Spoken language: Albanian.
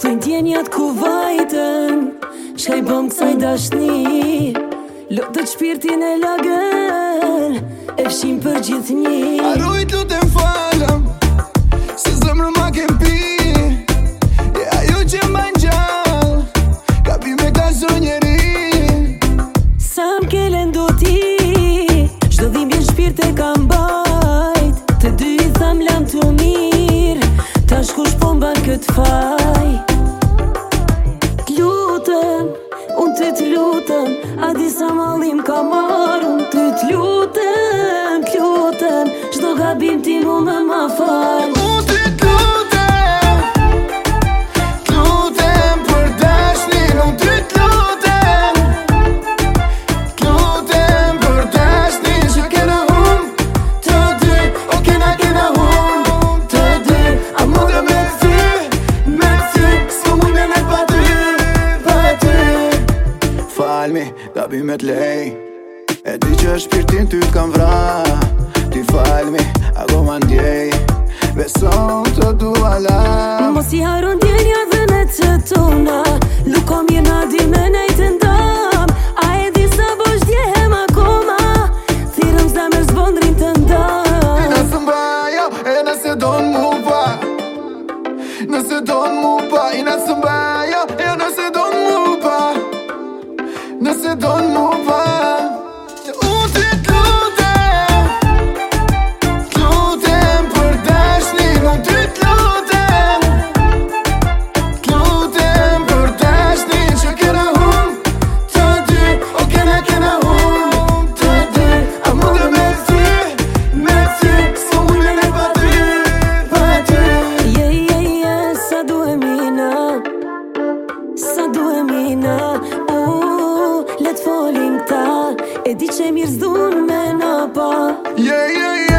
Thojnë djenjat ku vajten Shkaj bëm kësaj dashni Lëtë të shpirtin e lagën E shim për gjithë një Arrujt lutem falëm Se zëmë në ma kem pi E ju që më në Ka pi me ka zë njeri Sa më kele do ti Shdo dhimbje në shpirt e kam bajt Të dy i lam të mir Ta shkush po mban këtë fal sa malim ka marun Ty t'lutem, t'lutem Shdo gabim ti mu me ma falë me, gabimet lej E di që shpirtin ty t'kam vra Ti fal me, a go ma ndjej Beson të du ala Mos i harun djenja dhe ne të tona Luko mje na di me nej të ndam A e di sa bosh akoma Thirëm zda me zbondrin të ndam E nëse mba jo, e nëse don mu pa Nëse don mu pa, i nëse jo, e nëse Ne do donne pas di që mirë zdun me në pa Yeah, yeah, yeah